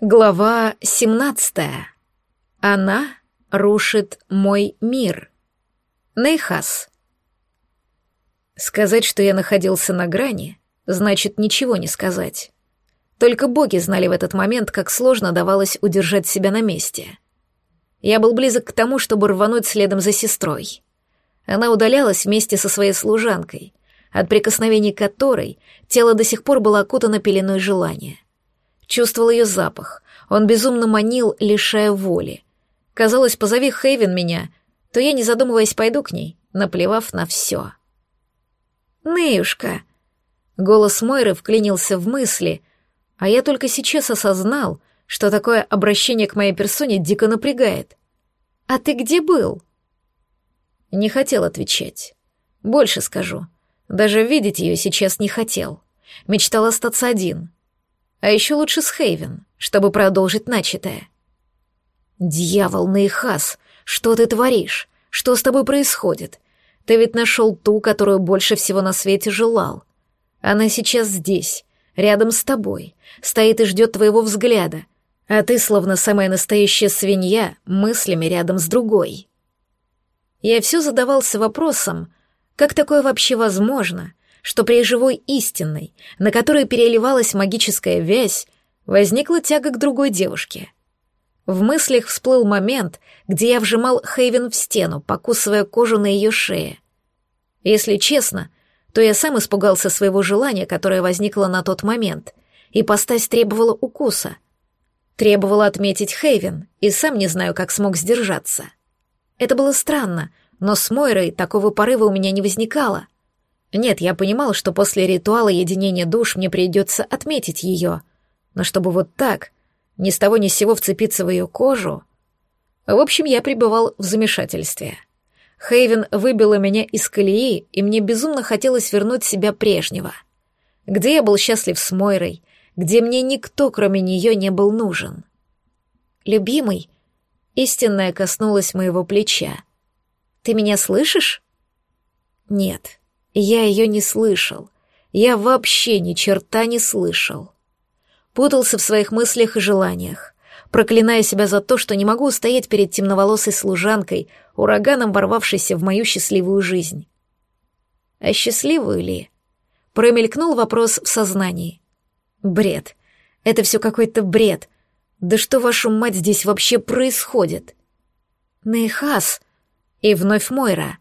Глава 17. Она рушит мой мир. Нейхас. Сказать, что я находился на грани, значит ничего не сказать. Только боги знали в этот момент, как сложно давалось удержать себя на месте. Я был близок к тому, чтобы рвануть следом за сестрой. Она удалялась вместе со своей служанкой, от прикосновений которой тело до сих пор было окутано пеленой желания — Чувствовал ее запах. Он безумно манил, лишая воли. Казалось, позови Хейвен меня, то я, не задумываясь, пойду к ней, наплевав на все. «Неюшка!» Голос Мойры вклинился в мысли, а я только сейчас осознал, что такое обращение к моей персоне дико напрягает. «А ты где был?» Не хотел отвечать. Больше скажу. Даже видеть ее сейчас не хотел. Мечтал остаться один — а еще лучше с Хейвен, чтобы продолжить начатое. «Дьявол, Нейхас, что ты творишь? Что с тобой происходит? Ты ведь нашел ту, которую больше всего на свете желал. Она сейчас здесь, рядом с тобой, стоит и ждет твоего взгляда, а ты, словно самая настоящая свинья, мыслями рядом с другой». Я все задавался вопросом, как такое вообще возможно, что при живой истинной, на которой переливалась магическая вязь, возникла тяга к другой девушке. В мыслях всплыл момент, где я вжимал Хейвен в стену, покусывая кожу на ее шее. Если честно, то я сам испугался своего желания, которое возникло на тот момент, и постась требовала укуса. Требовала отметить Хейвен, и сам не знаю, как смог сдержаться. Это было странно, но с Мойрой такого порыва у меня не возникало — нет, я понимал, что после ритуала единения душ мне придется отметить ее, но чтобы вот так, ни с того ни с сего вцепиться в ее кожу... В общем, я пребывал в замешательстве. Хейвен выбила меня из колеи, и мне безумно хотелось вернуть себя прежнего. Где я был счастлив с Мойрой, где мне никто, кроме нее, не был нужен. «Любимый», истинная коснулась моего плеча. «Ты меня слышишь?» «Нет». Я ее не слышал. Я вообще ни черта не слышал. Путался в своих мыслях и желаниях, проклиная себя за то, что не могу устоять перед темноволосой служанкой, ураганом ворвавшейся в мою счастливую жизнь. А счастливую ли? Промелькнул вопрос в сознании. Бред. Это все какой-то бред. Да что, вашу мать, здесь вообще происходит? Нейхас. И вновь Мойра.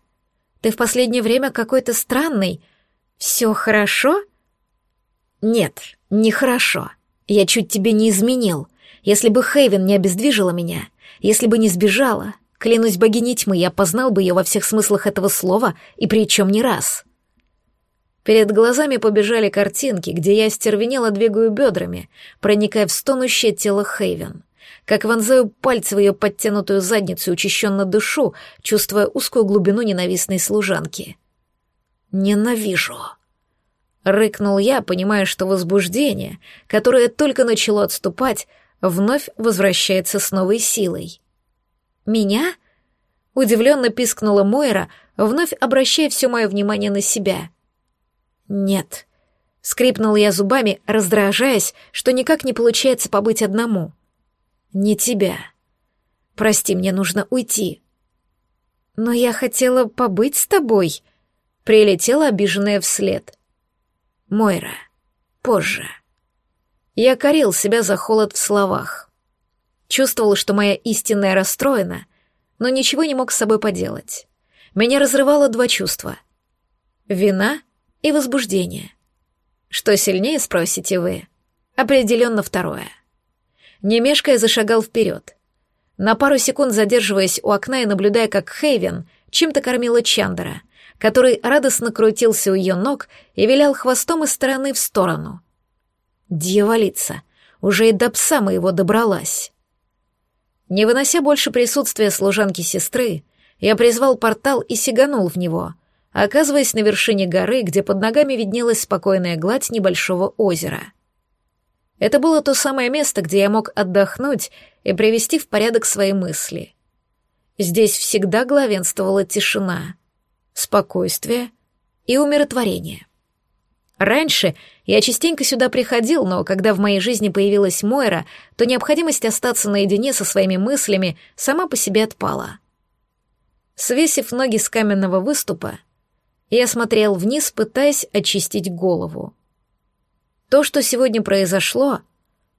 Ты в последнее время какой-то странный. Все хорошо? Нет, не хорошо. Я чуть тебе не изменил. Если бы Хейвен не обездвижила меня, если бы не сбежала, клянусь богиней тьмы, я познал бы ее во всех смыслах этого слова и причем не раз. Перед глазами побежали картинки, где я стервенело двигаю бедрами, проникая в стонущее тело Хейвен как вонзаю пальцы в ее подтянутую задницу и учащенно дышу, чувствуя узкую глубину ненавистной служанки. «Ненавижу!» Рыкнул я, понимая, что возбуждение, которое только начало отступать, вновь возвращается с новой силой. «Меня?» — удивленно пискнула Мойра, вновь обращая все мое внимание на себя. «Нет», — скрипнул я зубами, раздражаясь, что никак не получается побыть одному. Не тебя. Прости, мне нужно уйти. Но я хотела побыть с тобой, прилетела обиженная вслед. Мойра, позже. Я корил себя за холод в словах. Чувствовал, что моя истинная расстроена, но ничего не мог с собой поделать. Меня разрывало два чувства — вина и возбуждение. Что сильнее, спросите вы? Определенно второе — не мешкая зашагал вперед. На пару секунд задерживаясь у окна и наблюдая, как Хейвен чем-то кормила Чандера, который радостно крутился у ее ног и вилял хвостом из стороны в сторону. Дьяволица, уже и до пса моего добралась. Не вынося больше присутствия служанки-сестры, я призвал портал и сиганул в него, оказываясь на вершине горы, где под ногами виднелась спокойная гладь небольшого озера — это было то самое место, где я мог отдохнуть и привести в порядок свои мысли. Здесь всегда главенствовала тишина, спокойствие и умиротворение. Раньше Я частенько сюда приходил, но когда в моей жизни появилась Мойра, то необходимость остаться наедине со своими мыслями сама по себе отпала. Свесив ноги с каменного выступа, я смотрел вниз, пытаясь очистить голову. То, что сегодня произошло,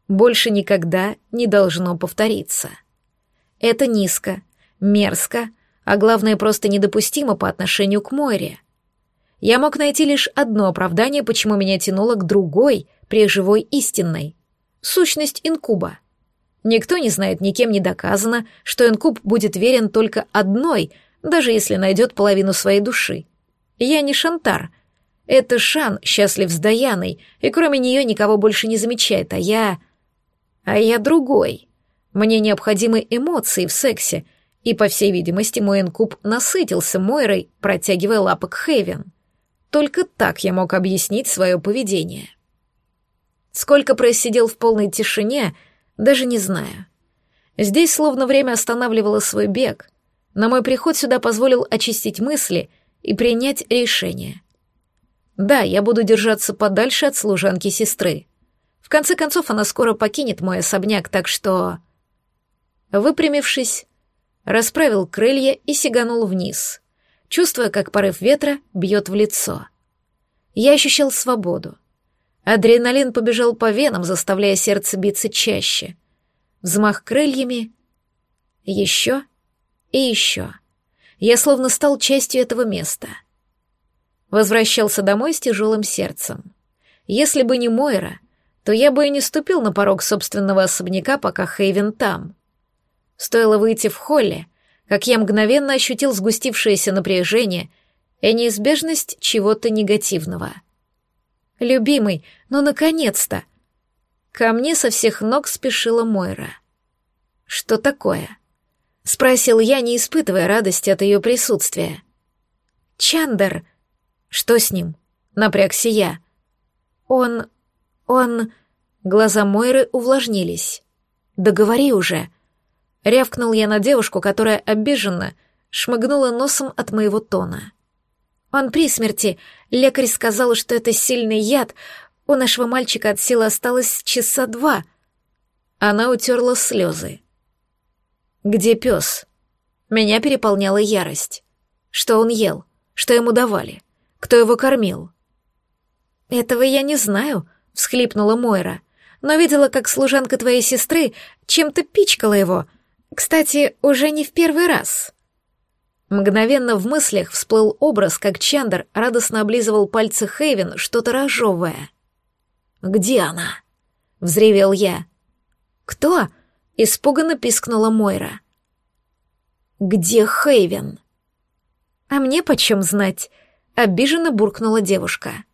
больше никогда не должно повториться. Это низко, мерзко, а главное, просто недопустимо по отношению к Мойре. Я мог найти лишь одно оправдание, почему меня тянуло к другой, преживой истинной. Сущность инкуба. Никто не знает, никем не доказано, что инкуб будет верен только одной, даже если найдет половину своей души. Я не Шантар. Это Шан счастлив с Даяной, и кроме нее никого больше не замечает, а я... А я другой. Мне необходимы эмоции в сексе, и, по всей видимости, мой инкуб насытился Мойрой, протягивая лапы к Хейвен. Только так я мог объяснить свое поведение. Сколько просидел в полной тишине, даже не знаю. Здесь словно время останавливало свой бег, но мой приход сюда позволил очистить мысли и принять решение. Да, я буду держаться подальше от служанки сестры. В конце концов, она скоро покинет мой особняк, так что... Выпрямившись, расправил крылья и сиганул вниз, чувствуя, как порыв ветра бьет в лицо. Я ощущал свободу. Адреналин побежал по венам, заставляя сердце биться чаще. Взмах крыльями. Еще и еще. Я словно стал частью этого места. Возвращался домой с тяжелым сердцем. Если бы не Мойра, то я бы и не ступил на порог собственного особняка, пока Хейвен там. Стоило выйти в холле, как я мгновенно ощутил сгустившееся напряжение и неизбежность чего-то негативного. «Любимый, ну наконец-то!» Ко мне со всех ног спешила Мойра. «Что такое?» — спросил я, не испытывая радости от ее присутствия. «Чандер!» «Что с ним?» — напрягся я. «Он... он...» Глаза Мойры увлажнились. «Да говори уже!» Рявкнул я на девушку, которая обиженно шмыгнула носом от моего тона. «Он при смерти. Лекарь сказал, что это сильный яд. У нашего мальчика от силы осталось часа два». Она утерла слезы. Где пес? Меня переполняла ярость. Что он ел? Что ему давали? Кто его кормил? Этого я не знаю, всхлипнула Мойра. Но видела, как служанка твоей сестры чем-то пичкала его. Кстати, уже не в первый раз. Мгновенно в мыслях всплыл образ, как Чандер радостно облизывал пальцы Хейвен, что-то разжевывая. «Где она?» — взревел я. «Кто?» Испуганно пискнула Мойра. «Где Хейвен?» «А мне почем знать?» — обиженно буркнула девушка.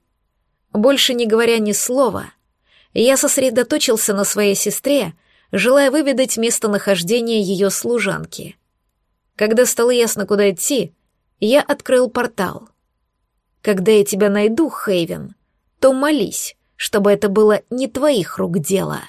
Больше не говоря ни слова, я сосредоточился на своей сестре, желая выведать местонахождение ее служанки. Когда стало ясно, куда идти, я открыл портал. «Когда я тебя найду, Хейвен, то молись, чтобы это было не твоих рук дело».